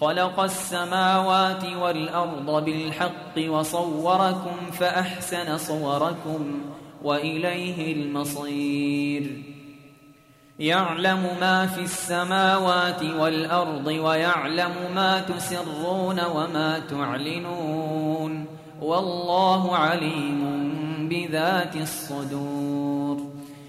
خلق السماوات والأرض بالحق وصوركم فأحسن صوركم وإليه المصير. يعلم ما في السماوات والأرض ويعلم ما تسرون وما تعلنون. والله عليم بذات الصدور.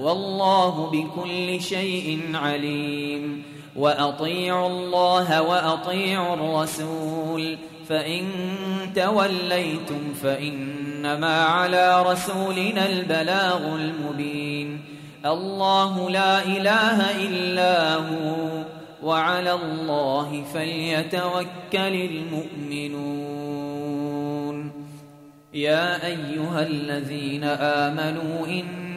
والله بكل شيء عليم. وأطيعوا الله وأطيعوا الرسول. فإن توليتم فإنما على رسولنا البلاغ المبين. الله لا إله إلا هو. وعلى الله فليتوكل المؤمنون. يا أيها الذين آمنوا